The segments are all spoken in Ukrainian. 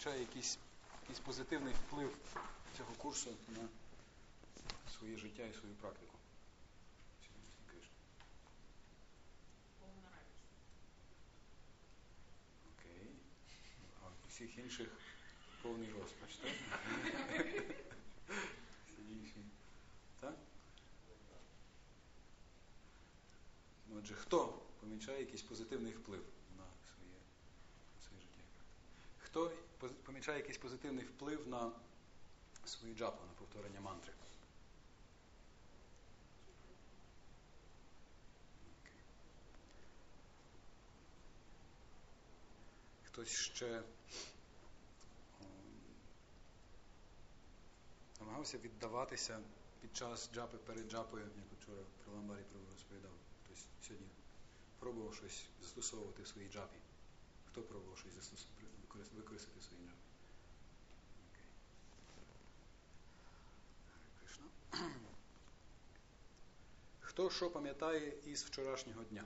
помічає якийсь, якийсь позитивний вплив цього курсу на своє життя і свою практику? Окей. А всіх інших повний розпач, так? Всі інші. Так? Отже, хто помічає якийсь позитивний вплив на своє, на своє життя? Хто помічає якийсь позитивний вплив на свою джапу, на повторення мантри? Хтось ще намагався віддаватися під час джапи перед джапою, як вчора про ламбарі розповідав. Хтось сьогодні пробував щось застосовувати в своїй джапі. Хто пробував щось використати своїй джапі? Хто що пам'ятає із вчорашнього дня?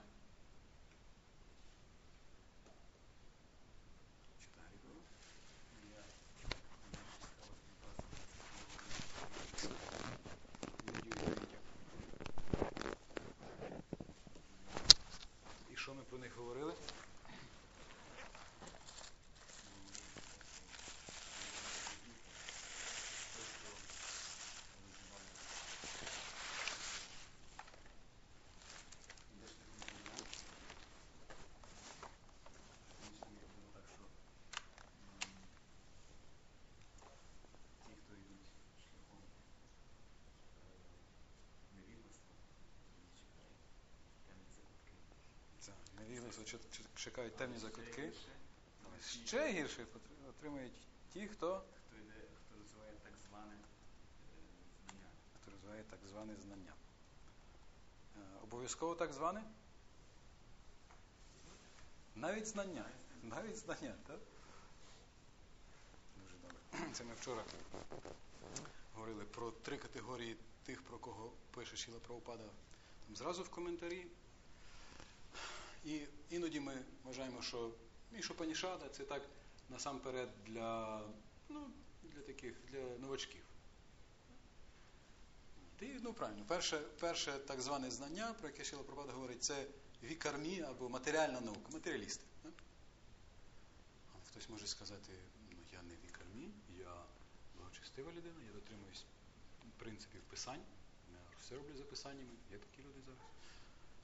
Невігластво чекають темні закутки. Ще гірше отримують ті, хто хто йде, хто розвиває так зване знання. Хто розвиває так зване знання. Обов'язково так зване? Навіть знання. Навіть знання, так? Дуже добре. Це ми вчора говорили про три категорії тих, про кого пише Шіла Правопада. Там зразу в коментарі. І іноді ми вважаємо, що Мішопанішада це так насамперед для ну, для таких, для новачків. І, ну правильно, перше перше так зване знання, про яке Шіла Пропада говорить, це вікармі або матеріальна наука, матеріалісти. Так? Хтось може сказати, ну я не вікармі, я благочестива людина, я дотримуюсь принципів писань, я все роблю за писаннями, є такі люди зараз.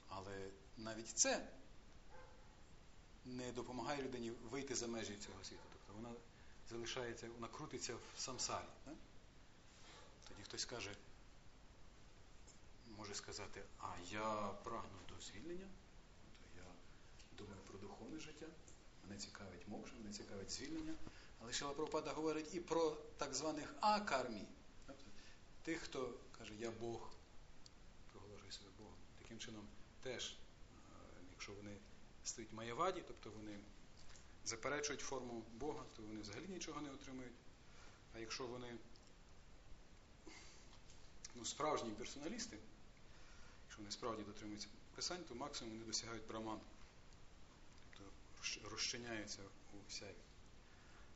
Але навіть це не допомагає людині вийти за межі цього світу. Тобто вона залишається, вона крутиться в самсарі. Так? Тоді хтось каже, може сказати, а я прагну до звільнення, то я думаю про духовне життя, мене цікавить мокша, мене цікавить звільнення. Але Шила Прабхупада говорить і про так званих акармі. Тобто тих, хто каже, я Бог, проголошує себе Богом. Таким чином теж, е, якщо вони стоїть маєваді, тобто вони заперечують форму Бога, то вони взагалі нічого не отримують. А якщо вони ну, справжні персоналісти, якщо вони справді дотримуються писань, то максимум вони досягають браман, тобто розчиняються у сяві.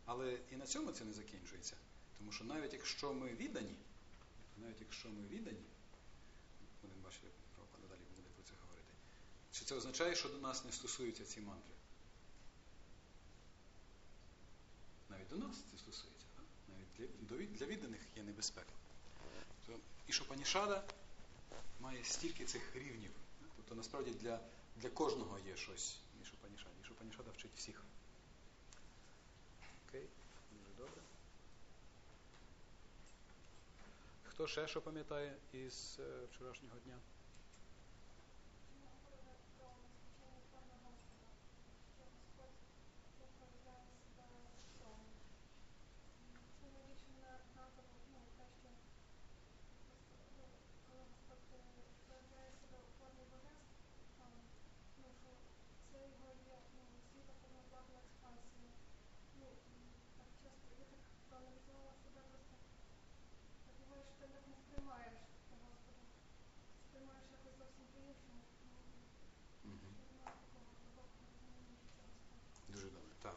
Але і на цьому це не закінчується. Тому що навіть якщо ми віддані, навіть якщо ми віддані, будемо бачити, далі буде про це говорити. Чи це означає, що до нас не стосуються ці мантри? Навіть до нас це стосується. Так? Навіть для, для відданих є небезпека. Тобто Ішопанішада має стільки цих рівнів. Тобто насправді для для кожного є щось в Ішопанішаді. Ішопанішада вчить всіх. Окей, дуже добре. Хто ще що пам'ятає із е, вчорашнього дня?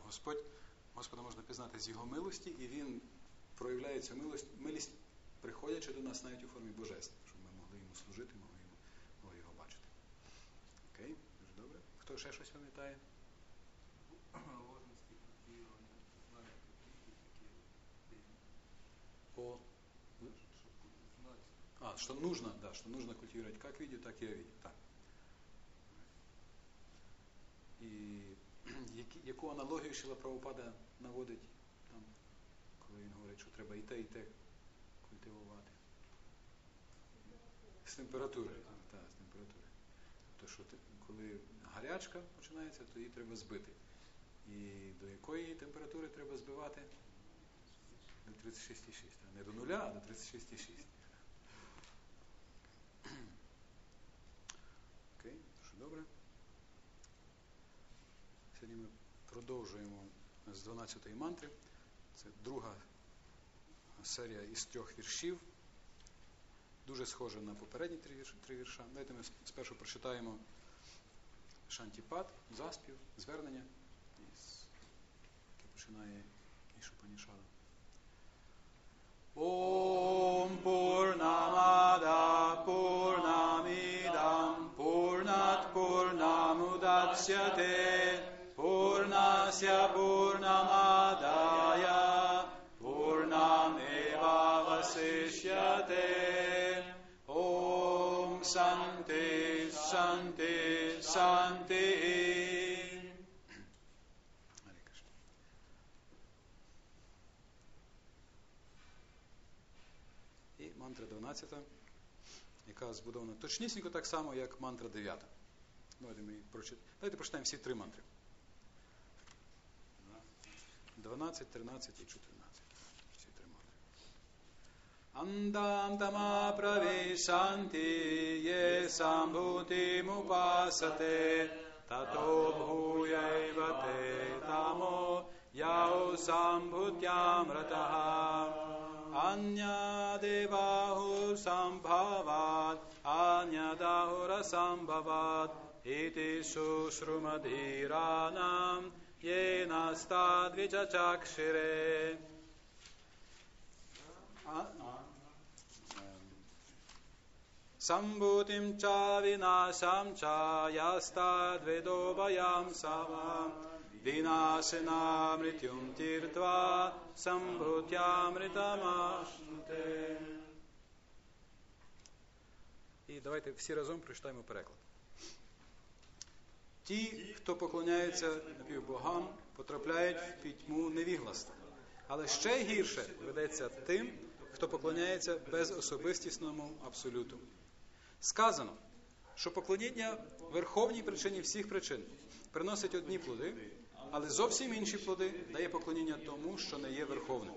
Господь Господа можна пізнати з Його милості, і Він проявляє цю милость, милість, приходячи до нас навіть у формі божеств, щоб ми могли йому служити, могли йому, могли його бачити. Окей, дуже добре. Хто ще щось пам'ятає? По... А, что нужно, да, что нужно культивировать как видео, так и видео. Так. Які- яку аналогію Шіла Правопада наводить там, коли він говорить, що треба і те, і те культивувати? З температури. Так, з температури. Тобто, що ти- коли гарячка починається, то її треба збити. І до якої температури треба збивати? До 36,6. так. Не до нуля, а до 36,6. Окей, що добре. Сьогодні ми продовжуємо з 12-ї мантри. Це друга серія із трьох віршів. Дуже схожа на попередні три, вірша. Давайте ми спершу прочитаємо Шантіпад, заспів, звернення, яке починає Ішупанішада. Ом Пурнамада Пурнамідам Пурнат Пурнамудацяте Пурнася Пурнамадая Пурнамева Васишяте Ом Санти Санти Санти І мантра 12, яка збудована точнісінько так само, як мантра 9. Давайте ми їх прочит... Давайте прочитаємо всі три мантри. 12, 13 і 14. Всі три мантри. Андам тама правішанти є самбути мупасате тато бхуяйва те тамо яо самбутям ратаха Anya devahur sambhavat Anya dahura Iti susrumadhiranam Yena stadvichachakshire Sambhutim cha vinasham cha yastadvedobhayam savam Vinashena mrityum tirtva Sambhutyamritamashute І давайте всі разом прочитаємо переклад. Ті, хто поклоняється напівбогам, потрапляють в пітьму невігластва. Але ще гірше ведеться тим, хто поклоняється безособистісному абсолюту. Сказано, що поклоніння верховній причині всіх причин приносить одні плоди, але зовсім інші плоди дає поклоніння тому, що не є верховним.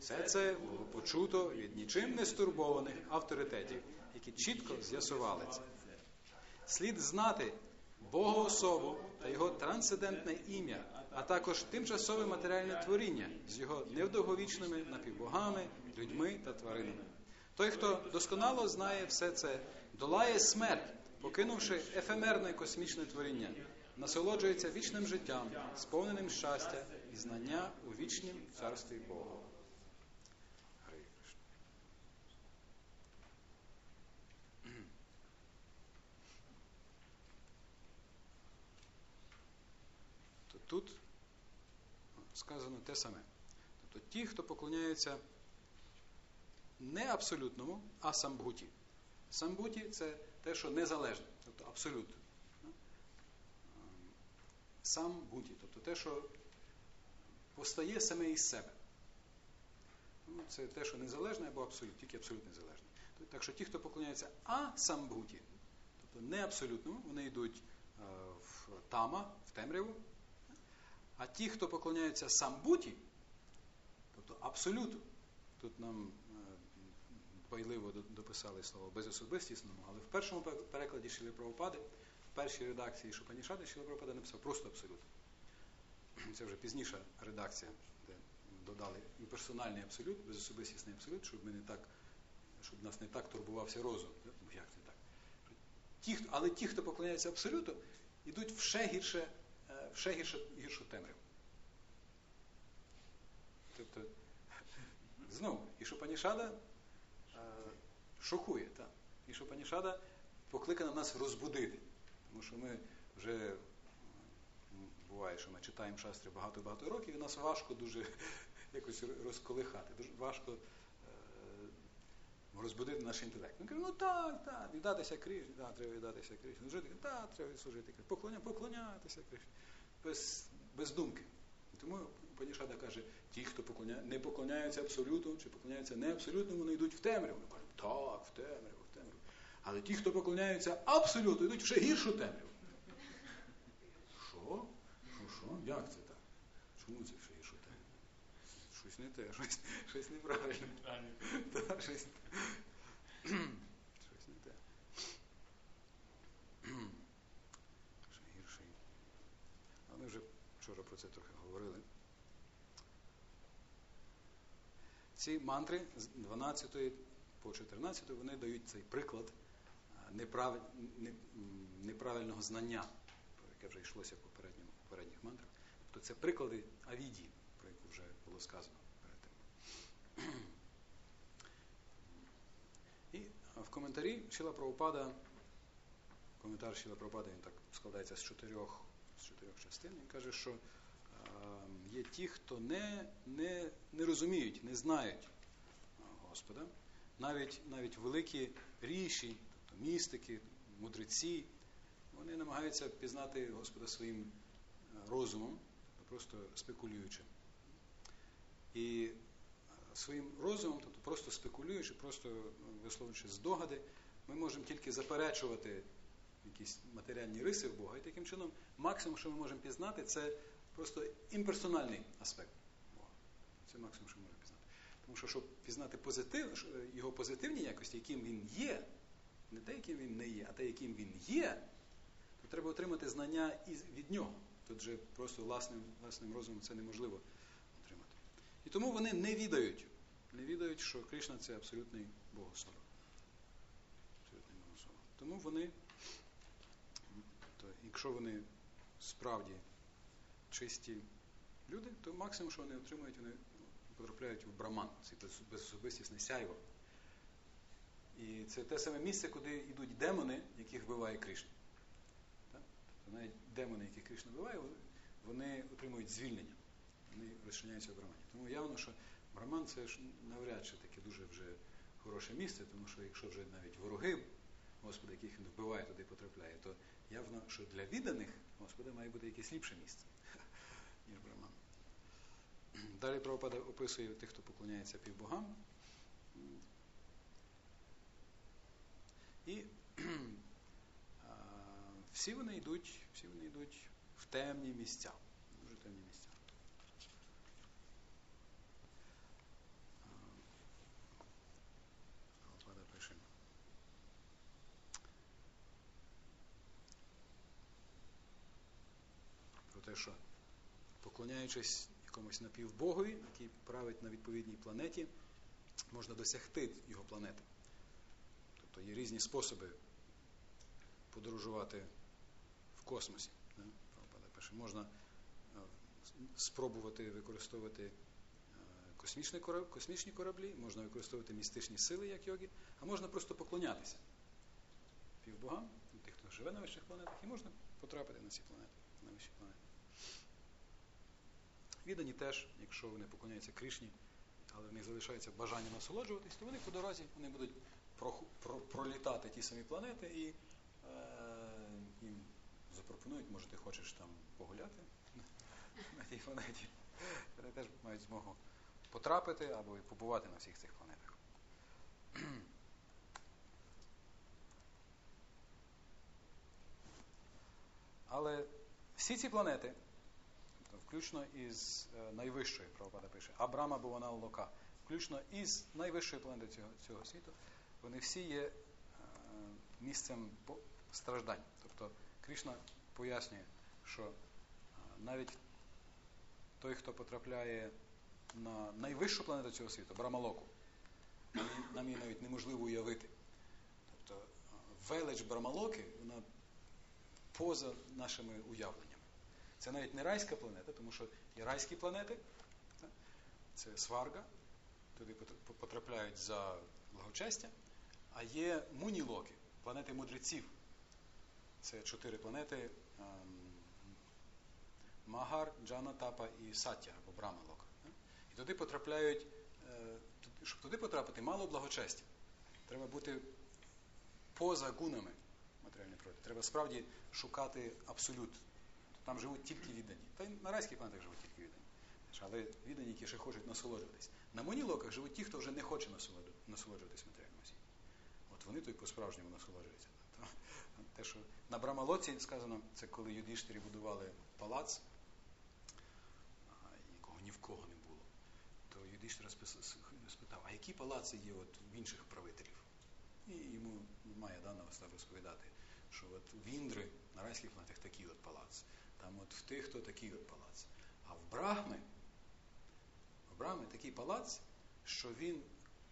Все це було почуто від нічим не стурбованих авторитетів, які чітко з'ясували це. Слід знати Богоособу та його трансцендентне ім'я, а також тимчасове матеріальне творіння з його невдовговічними напівбогами, людьми та тваринами. Той, хто досконало знає все це, долає смерть, покинувши ефемерне космічне творіння, насолоджується вічним життям, сповненим щастя і знання у вічнім царстві Бога. Тут сказано те саме. Тобто ті, хто поклоняється не абсолютному, а самбуті. Самбуті це те, що незалежне, тобто абсолют. Сам буті, тобто те, що постає саме із себе. Ну, Це те, що незалежне або абсолют, тільки абсолютно незалежне. Так що ті, хто поклоняється а самбуті, тобто не абсолютному, вони йдуть е, в тама, в темряву. А ті, хто поклоняється самбуті, тобто абсолюту, тут нам е, дбайливо до- дописали слово безособистісному, але в першому перекладі Шіли Правопади, в першій редакції Шупанішади Шіли Правопада написав просто абсолют. Це вже пізніша редакція, де додали імперсональний абсолют, безособистісний абсолют, щоб ми не так, щоб нас не так турбувався розум. Ну, Як це так? Ті, але ті, хто поклоняється абсолюту, йдуть в ще гірше, в ще гірше, гіршу темряву. Тобто, знову, Ішопанішада е, шокує. Так? Ішопанішада покликана нас розбудити. Тому що ми вже буває, що ми читаємо шастри багато-багато років, і нас важко дуже якось розколихати. Дуже важко е, розбудити наш інтелект. Ми кажемо, ну так, так, віддатися Кришні, так, треба віддатися Кришні. Ну, жити, так, треба служити Кришні. Поклоня, поклонятися Кришні. Без, без думки. Тому Панішада каже, ті, хто поклоня... не поклоняються абсолюту, чи поклоняються не абсолютно, вони йдуть в темряву. Ми кажемо, так, в темряву, в темряву. Але ті, хто поклоняються абсолюту, йдуть в ще гіршу темряву. Що? Що? Як це так? Чому це ще гіршу темряву? Щось не те, щось, щось неправильно. Так, щось, щось не те. Ще гірший. А ми вже вчора про це трохи говорили. Ці мантри з 12 по 14 вони дають цей приклад а, неправ... неправильного знання, про яке вже йшлося в попередніх мантрах. Тобто це приклади авідії, про яку вже було сказано перед тим. І в коментарі Шіла Прабхупада, коментар Шіла Прабхупада, він так складається з чотирьох, з чотирьох частин. Він каже, що е, є ті, хто не, не, не розуміють, не знають Господа. Навіть, навіть великі ріші, тобто містики, мудреці, вони намагаються пізнати Господа своїм е, розумом, просто спекулюючи. І е, своїм розумом, тобто просто спекулюючи, просто е, висловлюючи здогади, ми можемо тільки заперечувати якісь матеріальні риси в Бога. І таким чином, максимум, що ми можемо пізнати, це просто імперсональний аспект Бога. Це максимум, що ми можемо пізнати. Тому що, щоб пізнати позитив, е, його позитивні якості, яким він є, не те, яким він не є, а те, яким він є, то треба отримати знання із, від нього. Тут же просто власним, власним розумом це неможливо отримати. І тому вони не відають, не відають, що Кришна це абсолютний Богослов. Абсолютний Богослов. Тому вони, якщо вони справді чисті люди, то максимум, що вони отримують, вони потрапляють в браман, це без- безособистісне сяйво. І це те саме місце, куди йдуть демони, яких вбиває Кришна. Тобто навіть демони, яких Кришна вбиває, вони- отримують звільнення. Вони розчиняються в брамані. Тому явно, що браман це ж навряд чи таке дуже вже хороше місце, тому що якщо вже навіть вороги Господа, яких він вбиває, туди потрапляє, то явно, що для відданих Господа має бути якесь ліпше місце, ніж браман. Далі Прабхупада описує тих, хто поклоняється півбогам. І всі вони йдуть, всі вони йдуть в темні місця. Дуже темні місця. А, Прабхупада пише. Про те, що поклоняючись якомусь напівбогові, який править на відповідній планеті, можна досягти його планети. Тобто є різні способи подорожувати в космосі. Можна е, спробувати використовувати е, космічні кораб- космічні кораблі, можна використовувати містичні сили, як йоги, а можна просто поклонятися півбогам, тих, хто живе на вищих планетах, і можна потрапити на ці планети, на вищі планети. Віддані теж, якщо вони поклоняються Кришні, але в них залишається бажання насолоджуватись, то вони по дорозі вони будуть пролітати ті самі планети і е, їм запропонують, може ти хочеш там погуляти на тій планеті. Вони теж мають змогу потрапити або побувати на всіх цих планетах. Але всі ці планети, включно із е, найвищої, Прабхупада пише, Абрама Бувана Лока, включно із найвищої планети цього, цього світу, вони всі є е, місцем страждань. Тобто Кришна пояснює, що е, навіть той, хто потрапляє на найвищу планету цього світу, Брамалоку, нам, її- навіть неможливо уявити. Тобто велич Брамалоки, вона поза нашими уявленнями. Це навіть не райська планета, тому що є райські планети, це сварга, туди потрапляють за благочестя, а є мунілоки, планети мудреців. Це чотири планети ем, Магар, Джана, Тапа і Саття або Брамалок. І туди потрапляють, е, щоб туди потрапити, мало благочестя. Треба бути поза гунами матеріальної природи. Треба справді шукати абсолют. Там живуть тільки віддані. Та й на райських планетах живуть тільки віддані. Але віддані, які ще хочуть насолоджуватись. На монілоках живуть ті, хто вже не хоче насолоджуватись матеріальним осінням. От вони тут по-справжньому насолоджуються. Те, що на Брамалоці сказано, це коли юдиштері будували палац, якого ні в кого не було, то юдиштер спитав, а які палаци є от в інших правителів? І йому має дана став розповідати, що от в Індри на райських планетах такий от палац, там от в тих, хто такий от палац. А в Брахми, в Брахми такий палац, що він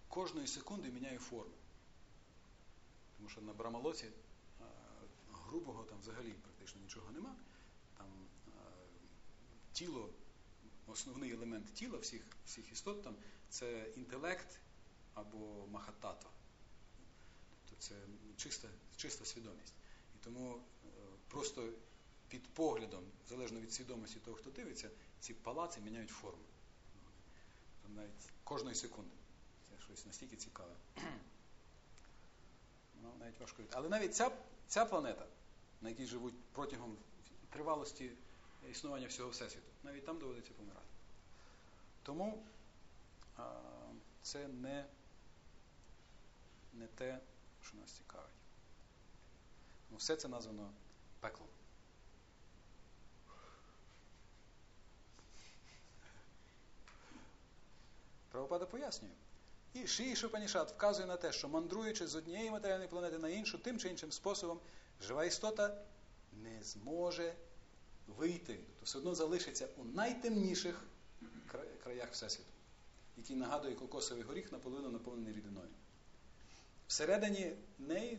кожної секунди міняє форму. Тому що на Брамалоці грубого там взагалі практично нічого нема. Там тіло, основний елемент тіла всіх всіх істот там це інтелект або махататва. Тобто це чиста, чиста свідомість. І тому просто під поглядом, залежно від свідомості того, хто дивиться, ці палаци міняють форму. Навіть кожної секунди. Це щось настільки цікаве. Навіть важко. Але навіть ця, ця планета на якій живуть протягом тривалості існування всього Всесвіту. Навіть там доводиться помирати. Тому а, це не, не те, що нас цікавить. Ну, Все це названо пеклом. Правопада пояснює. І Ші Шупанішат вказує на те, що мандруючи з однієї матеріальної планети на іншу, тим чи іншим способом, жива істота не зможе вийти, то все одно залишиться у найтемніших краях Всесвіту, який нагадує кокосовий горіх наполовину наповнений рідиною. Всередині неї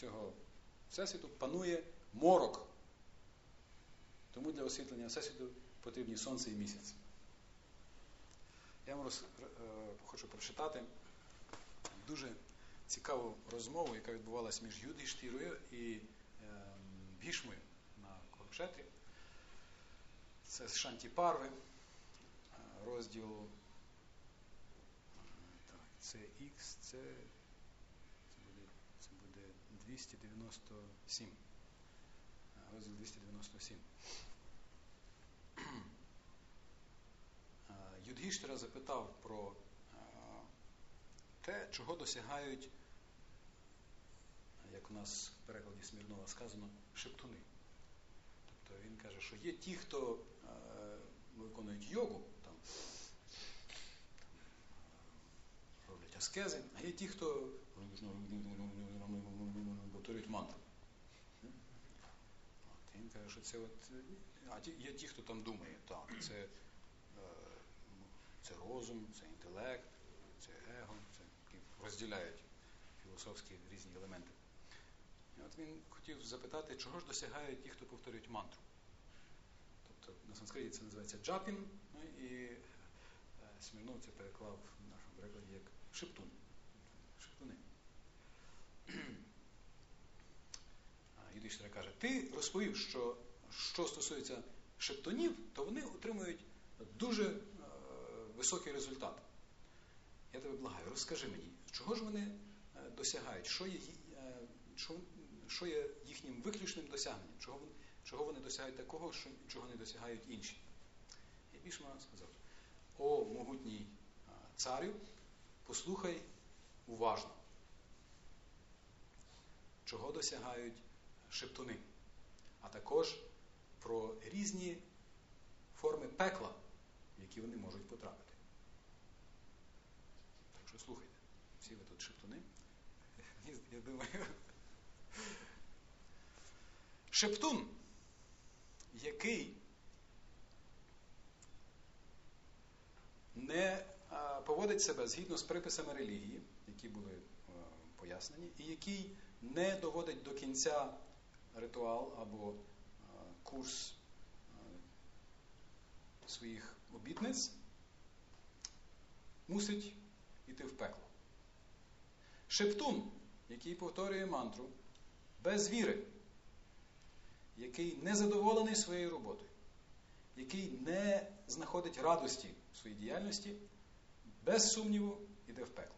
цього Всесвіту панує морок. Тому для освітлення Всесвіту потрібні сонце і місяць. Я вам роз, е, хочу прочитати дуже цікаву розмову, яка відбувалася між Юдиштірою і е, Бішмою на Корушетрі. Це з Шанті Парви, е, розділ так, це Х, це, це, буде, це буде 297. Е, розділ 297. Юдгіштера запитав про те, чого досягають, як у нас в перекладі Смірнова сказано, шептуни. Тобто він каже, що є ті, хто виконують йогу, там, роблять аскези, а є ті, хто повторюють мантру. Він каже, що це от, а є ті, хто там думає, так, це розум, це інтелект, це его, це розділяють філософські різні елементи. І от він хотів запитати, чого ж досягають ті, хто повторюють мантру. Тобто на санскриті це називається джапін, ну і е, Смірнов це переклав в нашому перекладі як шептун. Шептуни. Юдиштра каже, ти розповів, що що стосується шептунів, то вони отримують дуже високий результат. Я тебе благаю, розкажи мені, чого ж вони е, досягають, що є що, що є їхнім виключним досягненням, чого чого вони досягають такого, що, чого не досягають інші. І Бішма сказав: О, могутній царю, послухай уважно, чого досягають шептуни, а також про різні форми пекла, в які вони можуть потрапити. Так що слухайте, всі ви тут шептуни. Я думаю. Шептун, який не поводить себе згідно з приписами релігії, які були пояснені, і який не доводить до кінця ритуал або курс своїх обітниць, мусить йти в пекло. Шептун, який повторює мантру, без віри, який не задоволений своєю роботою, який не знаходить радості в своїй діяльності, без сумніву йде в пекло.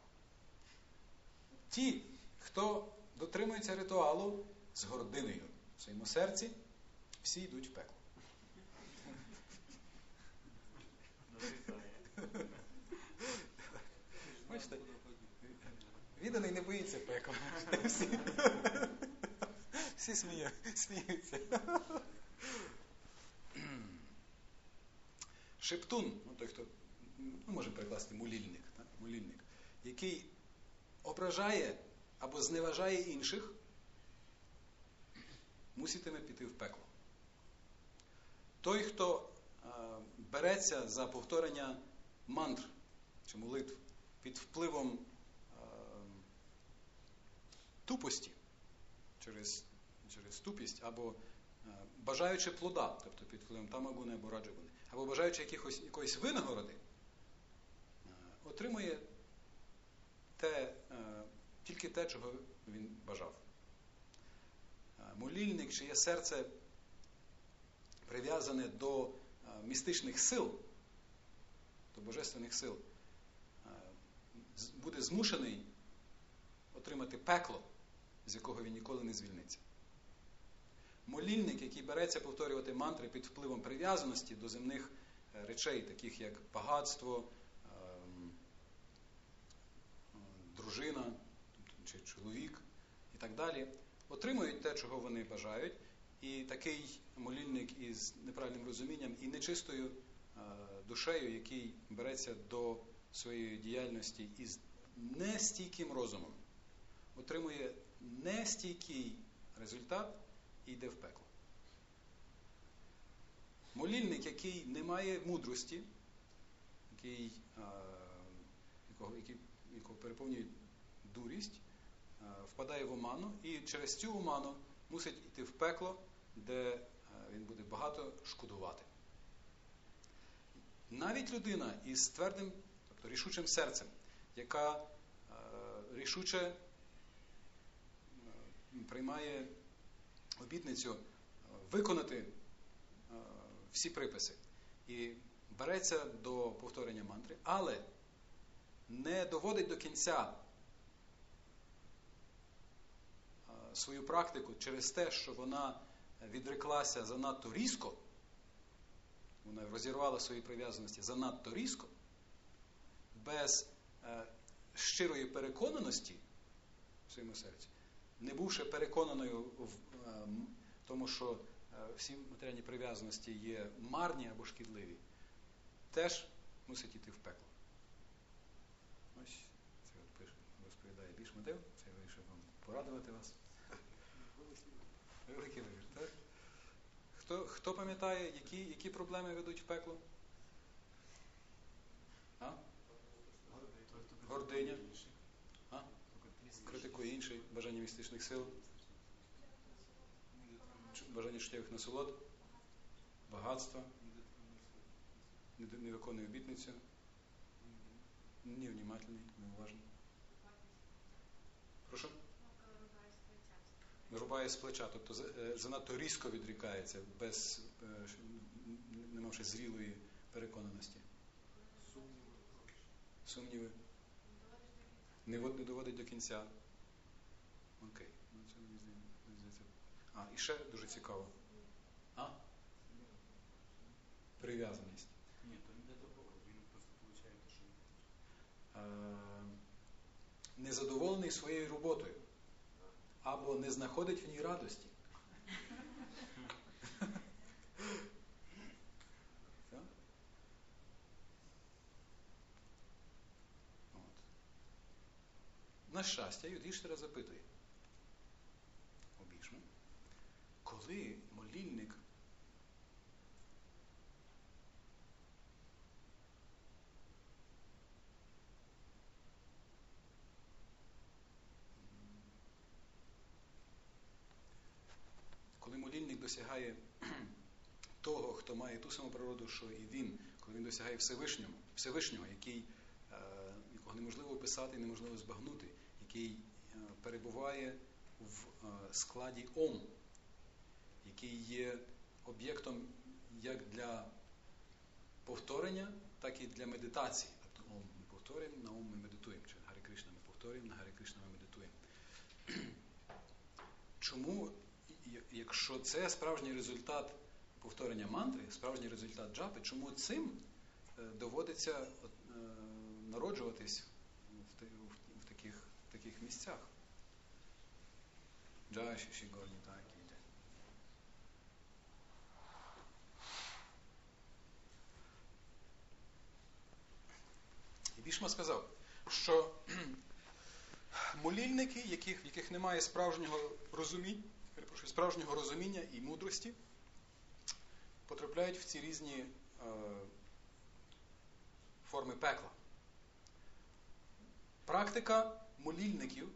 Ті, хто дотримується ритуалу з гординою в своєму серці, всі йдуть в пекло. Відданий не боїться пекла. Всі, всі сміє, сміються. Шептун, ну той, хто ну, може перекласти мулільник, так? мулільник, який ображає або зневажає інших, муситиме піти в пекло. Той, хто е, береться за повторення мантр чи молитв під впливом тупості через, через тупість, або е, бажаючи плода, тобто під впливом тамагуни або раджагуни, або бажаючи якихось, якоїсь винагороди, е, отримує те, е, тільки те, чого він бажав. Молільник, чиє серце прив'язане до містичних сил, до божественних сил, буде змушений отримати пекло, з якого він ніколи не звільниться. Молільник, який береться повторювати мантри під впливом прив'язаності до земних е, речей, таких як багатство, ем, е, дружина чи чоловік і так далі, отримують те, чого вони бажають, і такий молільник із неправильним розумінням і нечистою е, душею, який береться до своєї діяльності із нестійким розумом, отримує нестійкий результат і йде в пекло. Молільник, який не має мудрості, який, е, якого, який, якого переповнює дурість, е, впадає в оману і через цю оману мусить йти в пекло, де е, він буде багато шкодувати. Навіть людина із твердим, тобто рішучим серцем, яка рішуче приймає обітницю виконати е, всі приписи. І береться до повторення мантри, але не доводить до кінця е, свою практику через те, що вона відреклася занадто різко, вона розірвала свої прив'язаності занадто різко, без е, щирої переконаності в своєму серці, не бувши переконаною в е, тому, що е, всі матеріальні прив'язаності є марні або шкідливі, теж мусить йти в пекло. Ось це от пише, розповідає більш мотив, це я вирішив вам порадувати вас. Великий вибір, так? Хто, хто пам'ятає, які, які проблеми ведуть в пекло? А? Гординя. Критикує інший, бажання містичних сил, бажання життєвих насолод, багатства, не, виконує обітницю, невнімательний, неуважний. Прошу? Рубає з плеча, тобто е, занадто різко відрікається, без, е, не мавши зрілої переконаності. Сумніви. Вод- не доводить до кінця. Окей. Ну, це мені здається- А, і ще дуже цікаво. А? Прив'язаність. Ні, то не до того. Він просто получає те, що. Е, незадоволений своєю роботою або не знаходить в ній радості. На щастя, Юдгіштера запитує. Коли молільник коли молільник досягає того, хто має ту саму природу, що і він, коли він досягає Всевишнього, Всевишнього який е, якого неможливо описати неможливо збагнути, який е, перебуває в е, складі ом, який є об'єктом як для повторення, так і для медитації. Тобто ом ми повторюємо, на ом ми медитуємо. Чи Гарі Кришна ми повторюємо, на Гарі Кришна ми медитуємо. Чому, якщо це справжній результат повторення мантри, справжній результат джапи, чому цим е, доводиться е, народжуватись в, таких, в таких місцях? Джай Шіші Горні іде. Сказав, що молільники, яких, в яких немає справжнього розуміння, справжнього розуміння і мудрості, потрапляють в ці різні е, форми пекла. Практика молільників,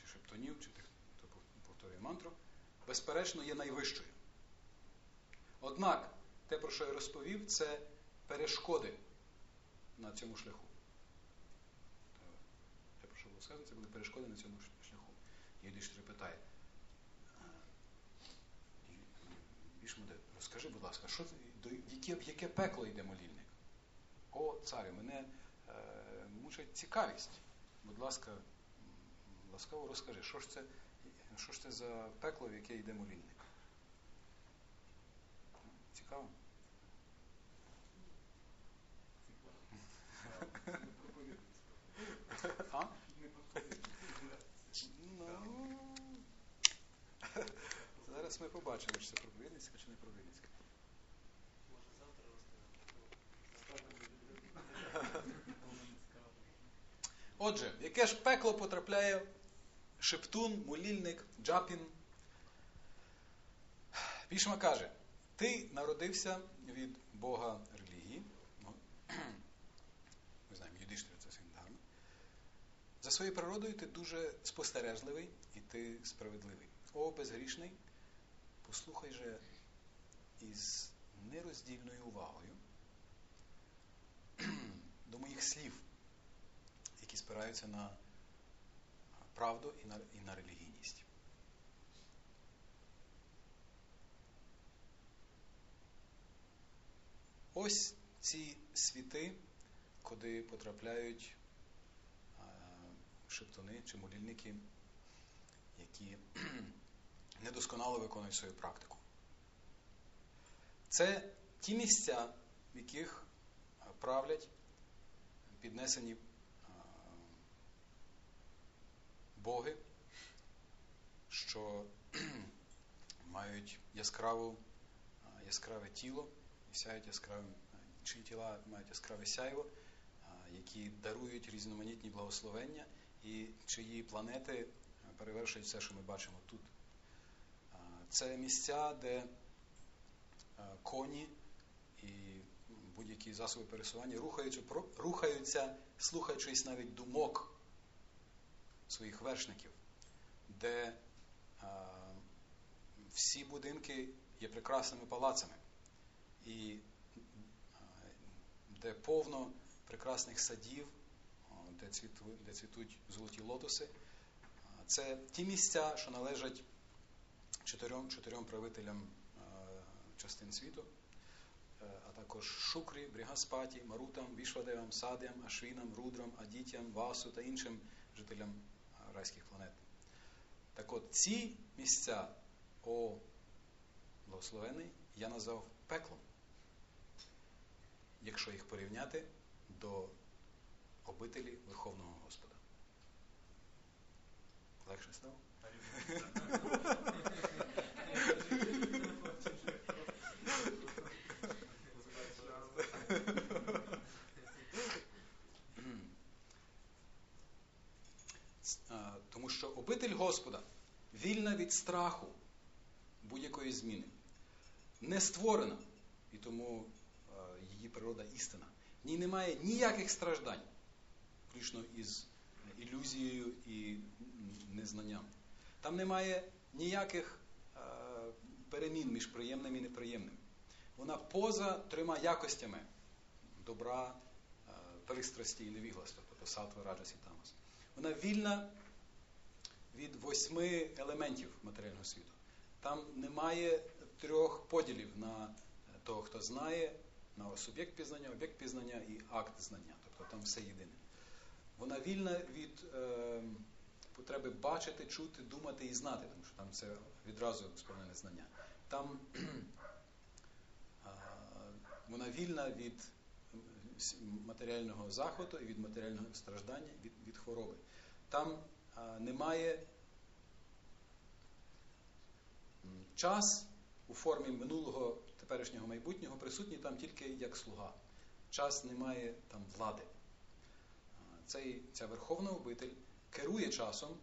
чи шептонів, чи тих, хто повторює мантру, безперечно, є найвищою. Однак, те, про що я розповів, це перешкоди на цьому шляху. Те, про що було сказано, це були перешкоди на цьому шляху. Юдиштир питає, «Е, Бішмуде, розкажи, будь ласка, що, до, яке, яке пекло йде молільник? О, царю, мене е, мучить цікавість. Будь ласка, ласкаво розкажи, що ж це, що ж це за пекло, в яке йде молільник? Цікаво? А? Ну, зараз ми побачимо, чи це проповідницька чи не проповідницька. Може завтра розповідати. Отже, яке ж пекло потрапляє шептун, молільник, джапін? Пішма каже, ти народився від Бога релігії. Ну, Ми знаємо, юдиштир це син Дharma. За своєю природою ти дуже спостережливий і ти справедливий. О, безгрішний, послухай же із нероздільною увагою до моїх слів, які спираються на правду і на, і на релігійність. Ось ці світи, куди потрапляють шептуни чи молільники, які недосконало виконують свою практику. Це ті місця, в яких е, правлять піднесені е, боги, що мають яскраву, е, яскраве тіло і сяють яскравим, чиї тіла мають яскраве сяйво, які дарують різноманітні благословення, і чиї планети перевершують все, що ми бачимо тут. Це місця, де е, коні і будь-які засоби пересування рухаються, рухаються, слухаючись навіть думок своїх вершників, де е, всі будинки є прекрасними палацами, і е, де повно прекрасних садів, де, цвіту, де цвітуть золоті лотоси. Це ті місця, що належать чотирьом, чотирьом правителям частин світу, е, а також Шукрі, Брігаспаті, Марутам, Вішвадевам, Садям, Ашвінам, Рудрам, Адітям, Васу та іншим жителям райських планет. Так от ці місця, о благословений, я назвав пеклом, якщо їх порівняти до обителі Верховного Господа. Легше стало? Тому що обитель Господа вільна від страху будь-якої зміни, не створена, і тому е, її природа істина. В ній немає ніяких страждань, включно із ілюзією і незнанням. Там немає ніяких е, перемін між приємним і неприємним. Вона поза трьома якостями добра, е, пристрасті і невігластва, тобто сатва, раджас і тамас. Вона вільна від восьми елементів матеріального світу. Там немає трьох поділів на того, хто знає, на суб'єкт пізнання, об'єкт пізнання і акт знання. Тобто там все єдине. Вона вільна від е, потреби бачити, чути, думати і знати, тому що там це відразу сповнене знання. Там е, вона вільна від матеріального захвату і від матеріального страждання, від, від хвороби. Там е, немає час у формі минулого, теперішнього майбутнього присутній там тільки як слуга. Час не має там влади. Цей, Ця верховна обитель керує часом,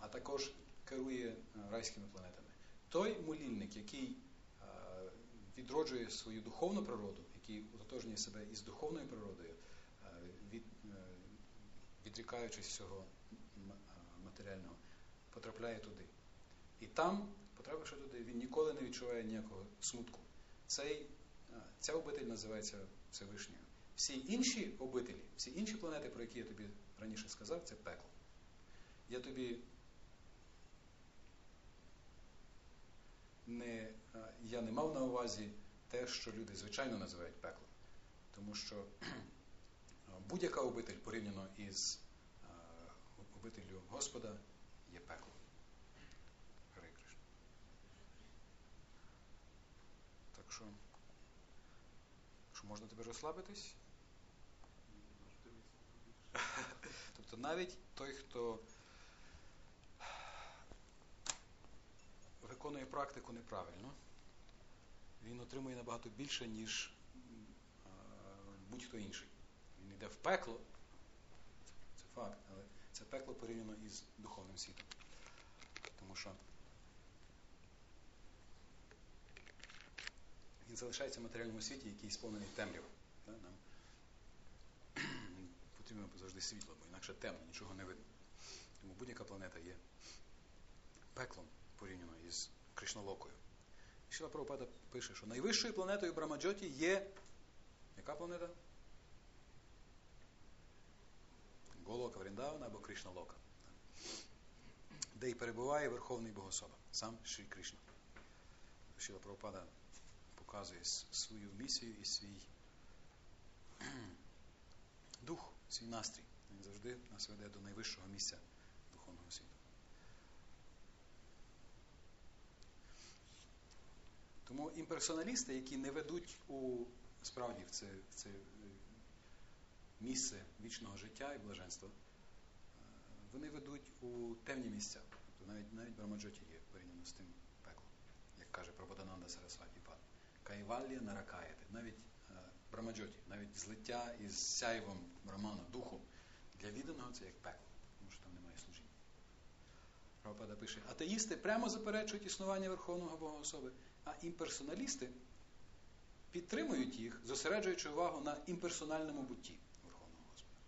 а також керує райськими планетами. Той молільник, який відроджує свою духовну природу, який ототожнює себе із духовною природою, від, відрікаючись всього матеріального, потрапляє туди. І там потрапивши туди, він ніколи не відчуває ніякого смутку. Цей, Ця обитель називається Всевишньою. Всі інші обителі, всі інші планети, про які я тобі раніше сказав, це пекло. Я тобі не, я не мав на увазі те, що люди звичайно називають пеклом. Тому що будь-яка обитель порівняно із обителю Господа є пеклом. Так що, що можна тепер розслабитись? Тобто навіть той, хто виконує практику неправильно, він отримує набагато більше, ніж будь-хто інший. Він йде в пекло, це факт, але це пекло порівняно із духовним світом. Тому що він залишається в матеріальному світі, який сповнений темрява. Нам потрібно завжди світло, бо інакше темно, нічого не видно. Тому будь-яка планета є пеклом порівняно із Кришналокою. Шіла Прабхупада пише, що найвищою планетою Брамаджоті є. Яка планета? Голока Вріндавана або Кришналока. Де й перебуває Верховний Богособа, сам Шрі Кришна. Шіла Прабхупада показує свою місію і свій дух, свій настрій. Він завжди нас веде до найвищого місця духовного світу. Тому імперсоналісти, які не ведуть у справді в це, в це місце вічного життя і блаженства, вони ведуть у темні місця. Тобто навіть навіть Брамаджоті є порівняно з тим пеклом, як каже Прабодананда Сарасваті Пад. Кайвалія наракаєте, навіть е, Брамаджоті, навіть злиття із сяйвом Брамана, духу, для відданого це як пекло, тому що там немає служіння. Правопада пише, атеїсти прямо заперечують існування Верховного Бога особи, а імперсоналісти підтримують їх, зосереджуючи увагу на імперсональному бутті Верховного Господа.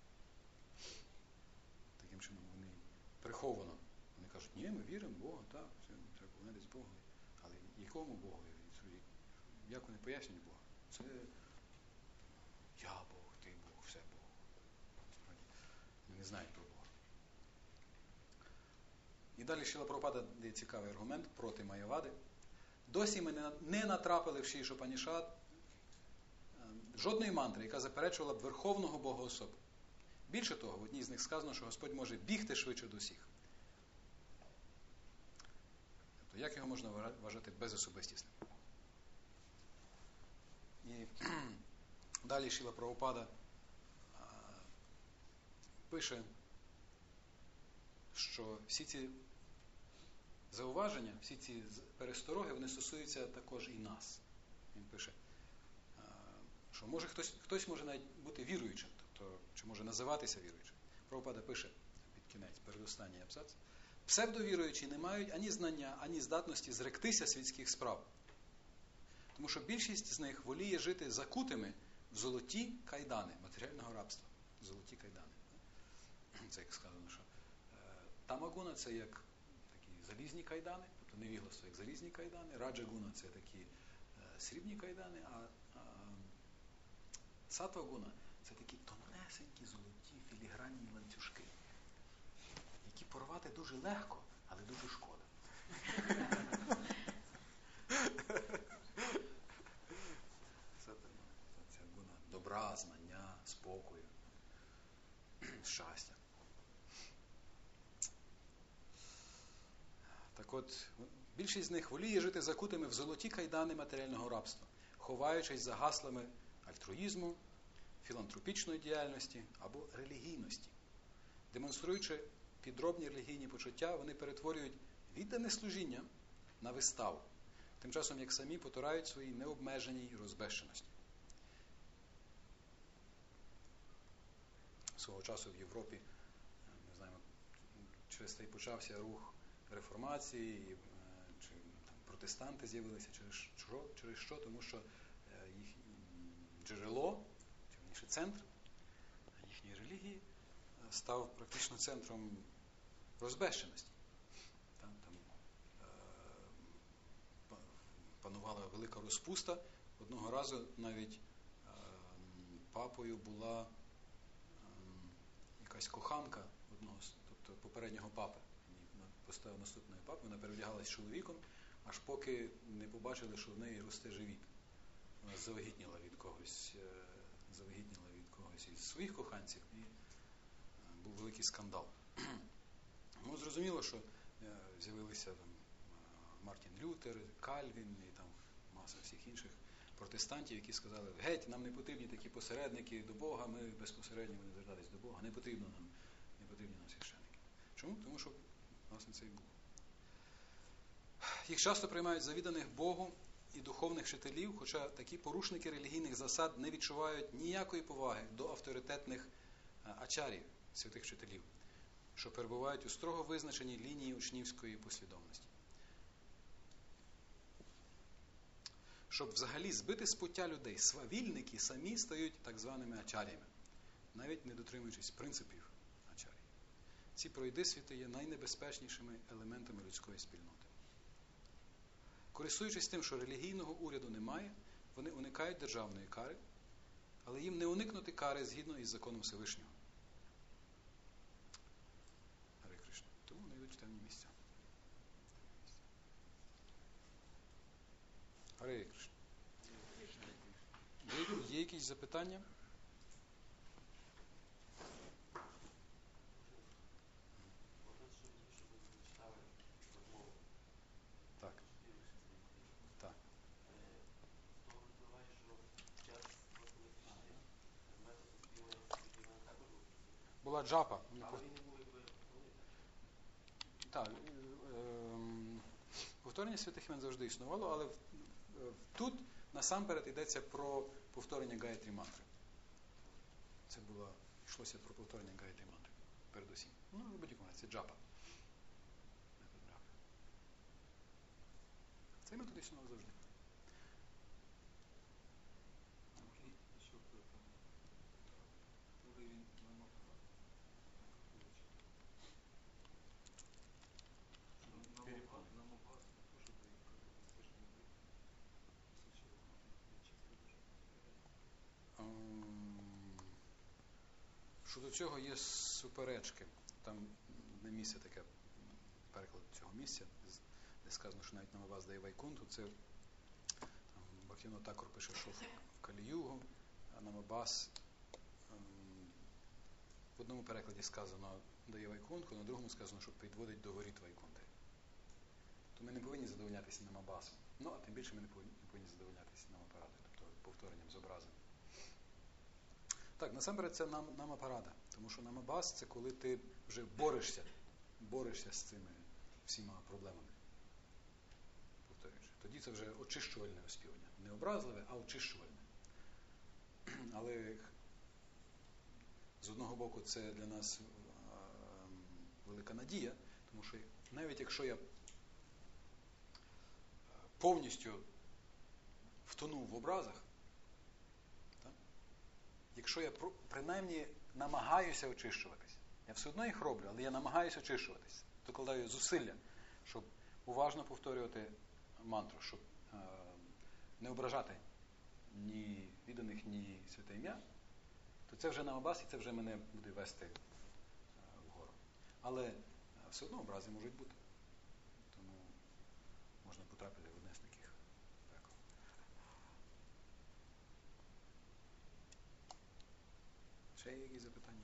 Таким чином вони приховано. Вони кажуть, ні, ми віримо в Бога, так, треба поклонятись Богу. Але якому Богу? Як вони пояснюють Бога? Це я Бог, ти Бог, все Бог. Насправді, вони не знають про Бога. І далі Шіла Пропада дає цікавий аргумент проти Маєвади. Досі ми не натрапили в Шішопанішат жодної мантри, яка заперечувала б Верховного Бога особу. Більше того, в одній з них сказано, що Господь може бігти швидше до всіх. Тобто, як його можна вважати безособистісним? І далі Шіла Правопада пише, що всі ці зауваження, всі ці перестороги, вони стосуються також і нас. Він пише, що може хтось хтось може навіть бути віруючим, тобто, чи може називатися віруючим. Правопада пише під кінець, передостанній абзац. Псевдовіруючі не мають ані знання, ані здатності зректися світських справ. Тому що більшість з них воліє жити закутими в золоті кайдани матеріального рабства. Золоті кайдани. Це як сказано, що е, тамагуна це як такі залізні кайдани, тобто невігластво як залізні кайдани, раджагуна це такі е, срібні кайдани, а, а сатвагуна це такі тонесенькі золоті філігранні ланцюжки, які порвати дуже легко, але дуже шкода. Добра, знання, спокою, щастя. Так от, більшість з них воліє жити закутими в золоті кайдани матеріального рабства, ховаючись за гаслами альтруїзму, філантропічної діяльності або релігійності. Демонструючи підробні релігійні почуття, вони перетворюють віддане служіння на виставу, тим часом як самі потурають своїй необмеженій розбещеності. Свого часу в Європі, ми знаємо, через це і почався рух реформації, е, чи там, протестанти з'явилися через що, через що? Тому що е, їх джерело, чи центр їхньої релігії став практично центром розбещеності. Там, там е, панувала велика розпуста. Одного разу навіть е, папою була е, якась коханка одного, тобто попереднього папи. Поставив наступної папи, вона перевдягалась чоловіком, аж поки не побачили, що в неї росте живіт. Вона завагітніла від когось, завагітніла від когось із своїх коханців, і був великий скандал. Ну, зрозуміло, що з'явилися там Мартін Лютер, Кальвін і там маса всіх інших протестантів, які сказали, геть, нам не потрібні такі посередники до Бога, ми безпосередньо не звертатись до Бога, не потрібно нам, не потрібні нам священники. Чому? Тому що власне це і було. Їх часто приймають завіданих Богу і духовних вчителів, хоча такі порушники релігійних засад не відчувають ніякої поваги до авторитетних ачарів, святих вчителів, що перебувають у строго визначеній лінії учнівської послідовності. Щоб взагалі збити з пуття людей, свавільники самі стають так званими ачарями, навіть не дотримуючись принципів. Ці пройдисвіти є найнебезпечнішими елементами людської спільноти. Користуючись тим, що релігійного уряду немає, вони уникають державної кари, але їм не уникнути кари згідно із законом Всевишнього. Кришна. Тому вони йдуть в темні місця. Гаре Кришна. Є якісь запитання? Була джапа. Так, ем, повторення святих імен завжди існувало, але тут насамперед йдеться про повторення Гаyaтрі мантри. Це було, йшлося про повторення Гаyaтрі мантри. Передусім. Ну, будь-якому це джапа. Цей метод існував завжди. Щодо цього є суперечки. Там не місце таке переклад цього місця, де сказано, що навіть Намабас дає Вайкунту. Це там, Такор пише, що в Каліюгу, а Намабас в одному перекладі сказано дає Вайкунту, на другому сказано, що підводить до воріт Вайкунти. То ми не повинні задовольнятися Намабасом. Ну, а тим більше ми не повинні, задовольнятися Намапарадою, тобто повторенням зображень. Так, насамперед це нам, намапарада, тому що намабас це коли ти вже борешся, борешся з цими всіма проблемами. Повторюючи. Тоді це вже очищувальне оспівання. Не образливе, а очищувальне. Але з одного боку це для нас велика надія, тому що навіть якщо я повністю втонув в образах, якщо я принаймні намагаюся очищуватись, я все одно їх роблю, але я намагаюся очищуватись, докладаю зусилля, щоб уважно повторювати мантру, щоб е, не ображати ні відданих, ні святе ім'я, то це вже на Абасі, це вже мене буде вести е, вгору. Але е, все одно образи можуть бути. Тому можна потрапити в одне з таких пекл. Ще є якісь запитання?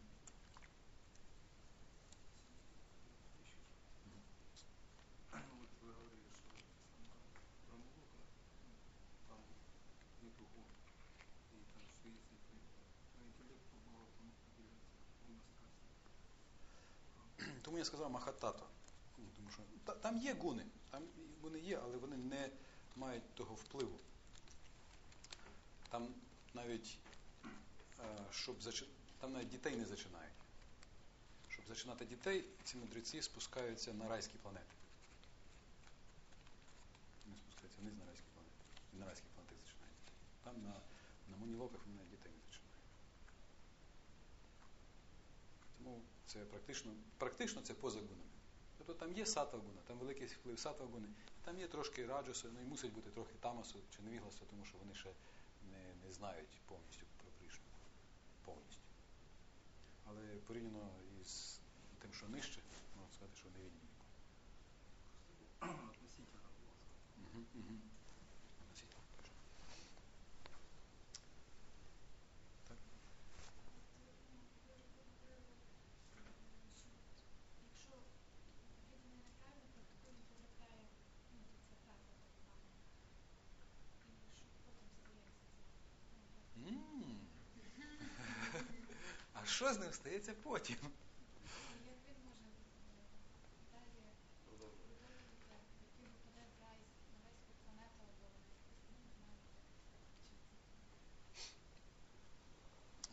Тому я сказав Махатато. Ну, Тому що та- там є гуни, там гуни є, але вони не мають того впливу. Там навіть, е, щоб. Там навіть дітей не зачинають. Щоб зачинати дітей, ці мудреці спускаються на райські планети. Вони спускаються вниз на райські планети. І на райських планетах зачинають дітей. Там на, на мунілоках вони навіть дітей не зачинають. Тому це практично, практично це поза гунами. Тобто там є сатва гуна, там великий вплив сатва гуни, там є трошки раджусу, ну і мусить бути трохи тамасу чи невігласу, тому що вони ще не, не знають повністю про Кришну. Повністю. Але порівняно із тим, що нижче, можна сказати, що не рівні. Относительно угу. Относительно, точно. Так. Якщо людина неправильно практикує, потрапляє ну, до це пекло так зване. І що потім стається з ним? М. А що з ним стається потім? І Як він може е, далі продовжувати, як він попаде в рай, на райську планету або на якусь, ну, не знаю, чи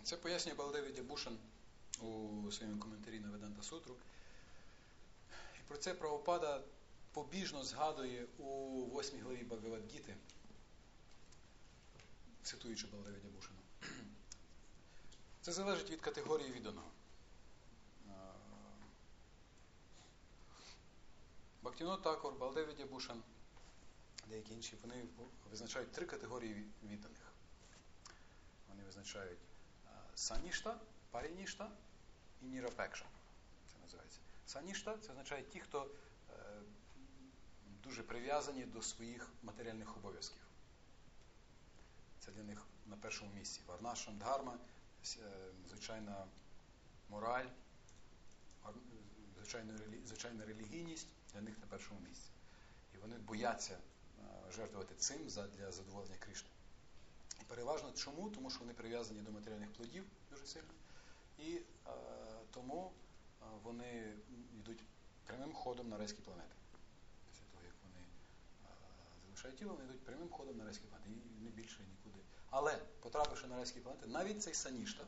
це пояснює Балдеві Дябушин у своєму коментарі на Веданта Сутру. І про це Правопада побіжно згадує у восьмій главі Бхагавадгіти, цитуючи Балдеві Дябушина. Це залежить від категорії відданого. А, Бхактінот Такор, Балдеві Дябушин, деякі інші, вони визначають три категорії відданих. Вони визначають санішта, парінішта і нірапекша. Це називається. Санішта це означає ті, хто е, дуже прив'язані до своїх матеріальних обов'язків. Це для них на першому місці. Варнашам, е, звичайна мораль, звичайна, релігійність для них на першому місці. І вони бояться е, жертвувати цим для задоволення Кришни. І переважно чому? Тому що вони прив'язані до матеріальних плодів дуже сильно. І е, тому е, вони йдуть прямим ходом на райські планети. Після того, як вони е, залишають тіло, вони йдуть прямим ходом на райські планети. І не більше нікуди. Але, потрапивши на райські планети, навіть цей санішта,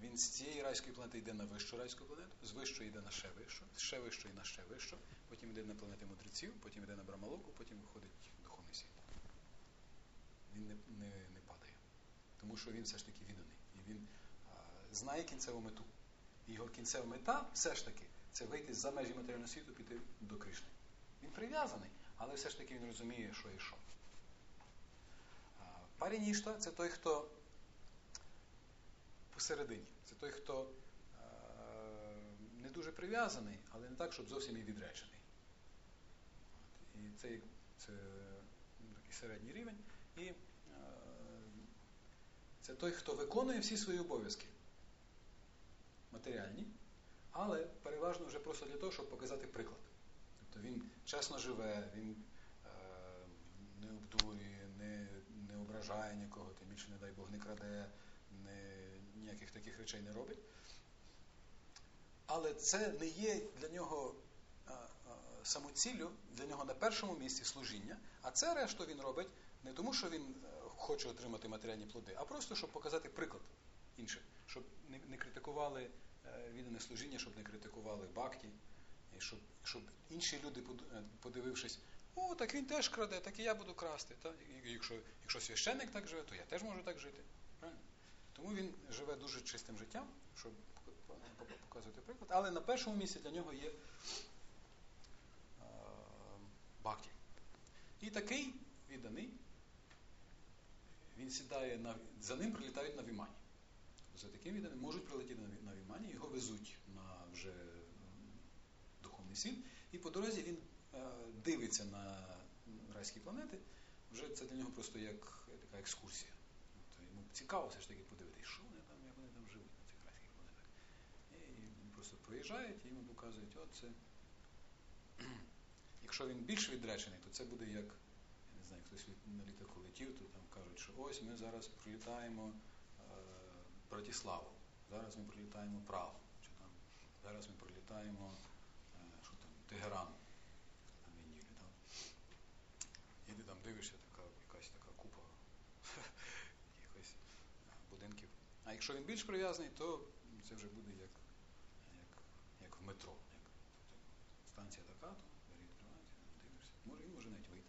він з цієї райської планети йде на вищу райську планету, з вищої йде на ще вищу, з ще вищої на ще вищу, потім йде на планети мудреців, потім йде на Брамалоку, потім виходить в духовний світ він не, не, не падає. Тому що він все ж таки відданий. І він а, знає кінцеву мету. І його кінцева мета все ж таки це вийти за межі матеріального світу, піти до Кришни. Він прив'язаний, але все ж таки він розуміє, що і що. Парінішта це той, хто посередині. Це той, хто а, не дуже прив'язаний, але не так, щоб зовсім і відречений. І це, це ну, такий середній рівень. І е, це той, хто виконує всі свої обов'язки матеріальні, але переважно вже просто для того, щоб показати приклад. Тобто він чесно живе, він е, не обдурює, ображає нікого, тим більше, не дай Бог, не краде, не, ніяких таких речей не робить. Але це не є для нього самоціллю, для нього на першому місці служіння, а це решту він робить не тому, що він е, хоче отримати матеріальні плоди, а просто щоб показати приклад іншим, щоб не, не критикували е, віддане служіння, щоб не критикували бакті, щоб, щоб інші люди, е, подивившись, о, так він теж краде, так і я буду красти. Та? Якщо, якщо священник так живе, то я теж можу так жити. Тому він живе дуже чистим життям, щоб пок- пок- показувати приклад. Але на першому місці для нього є бхакті. І такий відданий, він сідає на за ним прилітають на вімані. за таким відданим можуть прилетіти на Вімані, його везуть на вже духовний світ, і по дорозі він дивиться на райські планети. Вже це для нього просто як така екскурсія. Тобто йому цікаво все ж таки подивитися, що вони там, як вони там живуть на цих райських планетах. І він просто проїжджають і йому показують, от це. Якщо він більш відречений, то це буде як, я не знаю, хтось на літаку летів, то там кажуть, що ось ми зараз прилітаємо е, Братіславу, зараз ми прилітаємо Прагу, чи там зараз ми прилітаємо е, що там, Тегеран, там в Індії літав. І ти там дивишся, така якась така купа якихось е, будинків. А якщо він більш прив'язаний, то це вже буде як, як, як в метро. Як, станція така, то двері відкриваються, дивишся. Може, він може навіть вийти.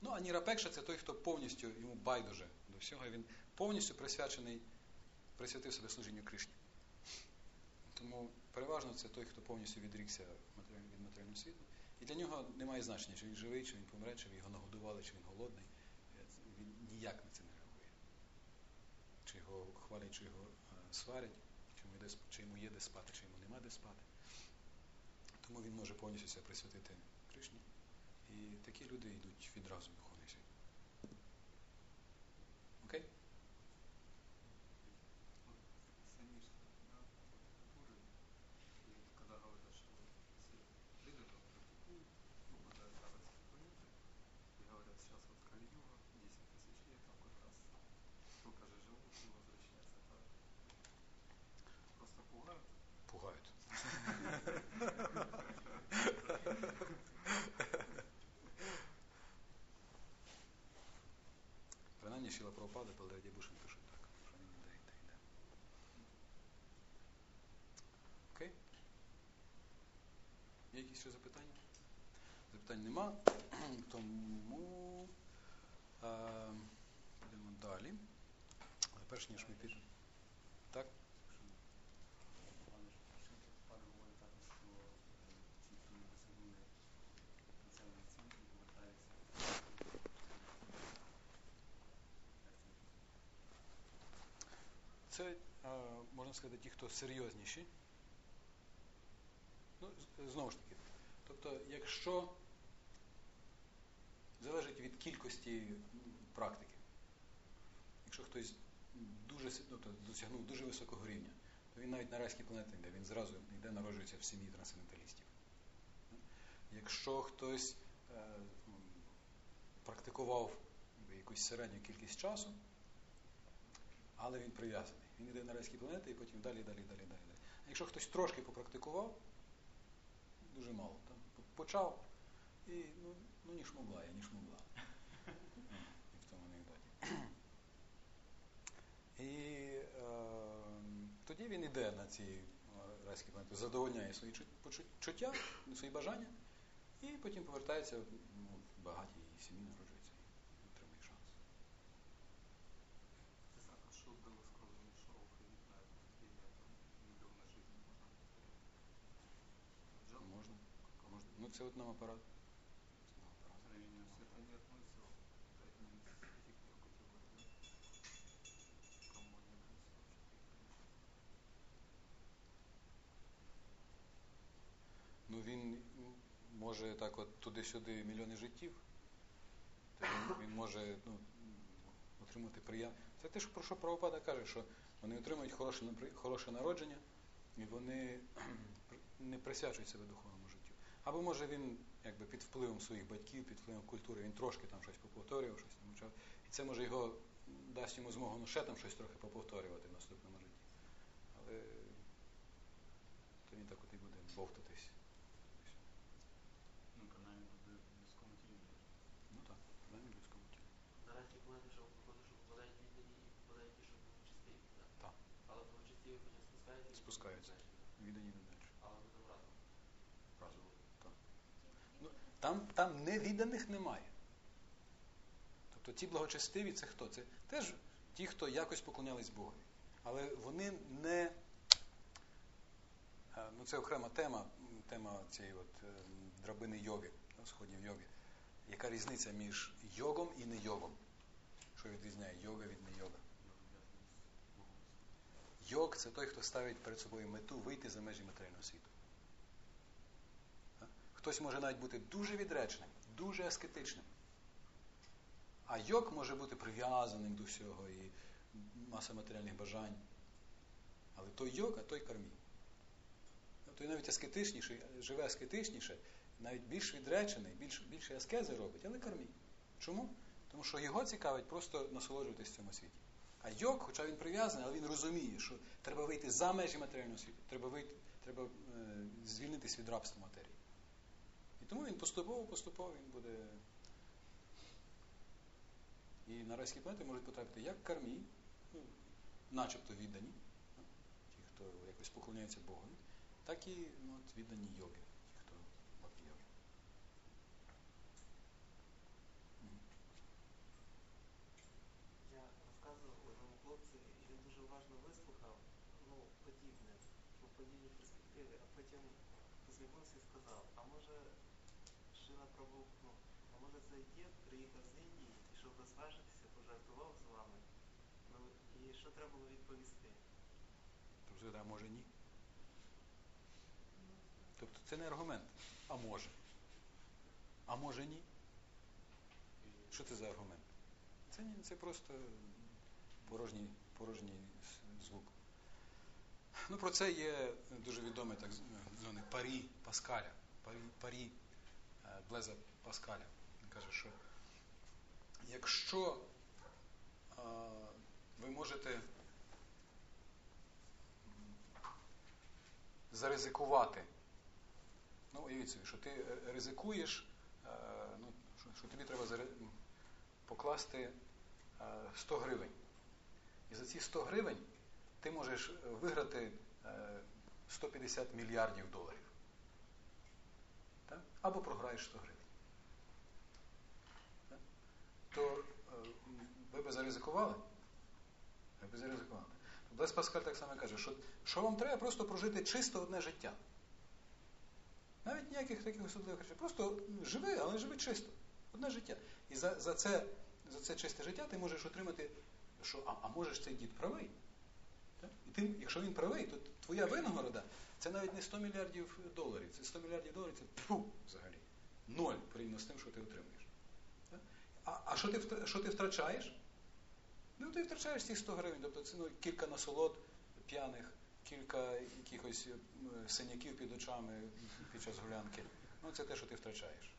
Ну, а Нірапекша це той, хто повністю йому байдуже до всього, він повністю присвячений, присвятив себе служінню Кришні. Тому переважно це той, хто повністю відрікся від матеріального світу. І для нього немає значення, чи він живий, чи він помре, чи його нагодували, чи він голодний. Він ніяк не його хвалять, його сварять, чи йому, йде, чи йому є де спати, чи йому нема де спати. Тому він може повністю присвятити Кришні. І такі люди йдуть відразу в духовний світ. Окей? Самі ж да, культури, і коли говорять, що всі лідери практикують, попадають на райські планети, і говорять, зараз от Кали-Юга, 10 тисяч лет, там как раз столько же живут и возвращаются. Это просто пугают. Пугають. Принаймні Шіла Прабхупада, Палерді Бушин пишуть так, що він іде, йде, йде. Окей? Є якісь ще запитання? Запитань нема. Тому е, йдемо далі. Перш ніж ми підемо. Так? Це, е, можна сказати, ті, хто серйозніші. Ну, знову ж таки. Тобто, якщо залежить від кількості практики, якщо хтось дуже ну, досягнув дуже високого рівня, то він навіть на райські планети йде, він зразу йде, народжується в сім'ї трансценденталістів. Якщо хтось е, практикував якусь середню кількість часу, але він прив'язаний. Він йде на райські планети і потім далі, далі, далі, далі. далі. А якщо хтось трошки попрактикував, дуже мало, почав і ну, ну ні шмогла, я ні шмогла. Ну, як в тому анекдоті. І е, тоді він іде на ці е, райські планети, задовольняє свої чу- почуття, свої бажання, і потім повертається ну, в багатій сім'ї, народжується не относится вообще такие Ну він може так от туди-сюди мільйони життів. Він, він може ну, отримати приєм. Це те, що про що Правопада каже, що вони отримують хороше, хороше народження і вони не присвячують себе духовному життю. Або може він якби під впливом своїх батьків, під впливом культури, він трошки там щось поповторював, щось там. І це може його дасть йому змогу ну, ще там щось трохи поповторювати в наступному житті. Але то він так от і буде бовтатись. Ну, принаймні буде в людському тілі. Ну так, принаймні в людському тілі. Наразі планети, що виходить, що попадають віддані і попадають ті, що благочестиві, так? Так. Але благочестиві потім спускаються і Спускаються. далі. Віддані не далі. Але ми там разом. Разом. Так. Ну, там, там невідданих немає. Тобто ті благочестиві це хто? Це теж ті, хто якось поклонялись Богу. Але вони не. е, Ну, це окрема тема, тема цієї от е, драбини йоги, сходів йоги. Яка різниця між йогом і не йогом? Що відрізняє йога від не йога? Йог це той, хто ставить перед собою мету вийти за межі матеріального світу. Хтось може навіть бути дуже відречним, дуже аскетичним. А йог може бути прив'язаним до всього і маса матеріальних бажань. Але той йог, а той кармі. Той навіть аскетичніший, живе аскетичніше, навіть більш відречений, більш, більше аскези робить, але кармі. Чому? Тому що його цікавить просто насолоджуватись в цьому світі. А йог, хоча він прив'язаний, але він розуміє, що треба вийти за межі матеріального світу, треба вийти, треба е, звільнитись від рабства матерії. Тому він поступово, поступово він буде. І на райські планети можуть потрапити як кармі, ну, начебто віддані, ну, ті, хто якось поклоняється Богові, так і ну, от, віддані йоги, ті, хто бхакти йоги. Я розказував одному хлопцеві, і дуже уважно вислухав, ну, подібне, ну, подібні перспективи, а потім посміхнувся і сказав, а може Шила ну, а може дід приїхав з Індії, і щоб розважитися, пожартував з вами. Ну, і що треба було відповісти? Тобто, а може ні? Тобто це не аргумент. А може. А може ні? Що це за аргумент? Це, ні, це просто порожній, порожній звук. Ну, про це є дуже відомий так званий парі Паскаля. Парі, парі е, Блеза Паскаля. Він каже, що якщо е, ви можете заризикувати. Ну, уявіть собі, що ти е, ризикуєш, е, ну, що, тобі треба покласти е, 100 гривень. І за ці 100 гривень ти можеш е, виграти е, 150 мільярдів доларів. Або програєш 100 гривень. То е, ви би заризикували? Ви би заризикували. Блес Паскаль так само каже, що, що вам треба просто прожити чисто одне життя. Навіть ніяких таких особливих речей. Просто живи, але живи чисто. Одне життя. І за, за, це, за це чисте життя ти можеш отримати, що а, а можеш цей дід правий. Ти, якщо він правий, то твоя винагорода це навіть не 100 мільярдів доларів. Це 100 мільярдів доларів це тьфу, взагалі. Ноль порівняно з тим, що ти отримуєш. А, а що, ти, що ти втрачаєш? Ну, ти втрачаєш ці 100 гривень, тобто це ну, кілька насолод п'яних, кілька якихось синяків під очами під час гулянки. Ну, це те, що ти втрачаєш.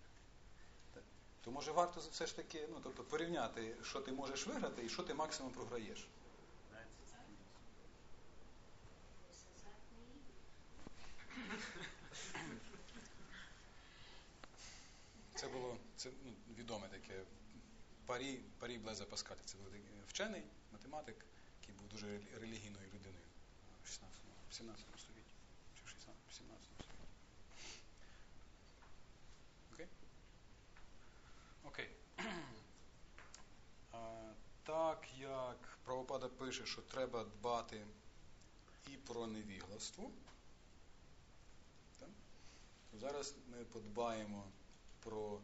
То може варто все ж таки ну, тобто, порівняти, що ти можеш виграти і що ти максимум програєш. Це було це, ну, відоме таке парі, парі Блеза Паскаля. Це був вчений, математик, який був дуже релігійною людиною в 16, 17 столітті. Чи в 16, 17 столітті. Окей? Окей. А, так як правопада пише, що треба дбати і про невігластво, то зараз ми подбаємо про е,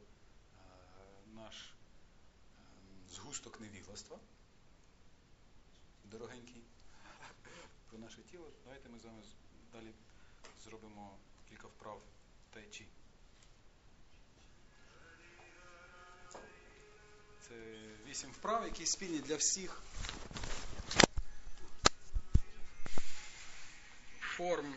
наш е, згусток невігластва, дорогенький, про наше тіло. Давайте ми з вами далі зробимо кілька вправ тайчі. Це вісім вправ, які спільні для всіх форм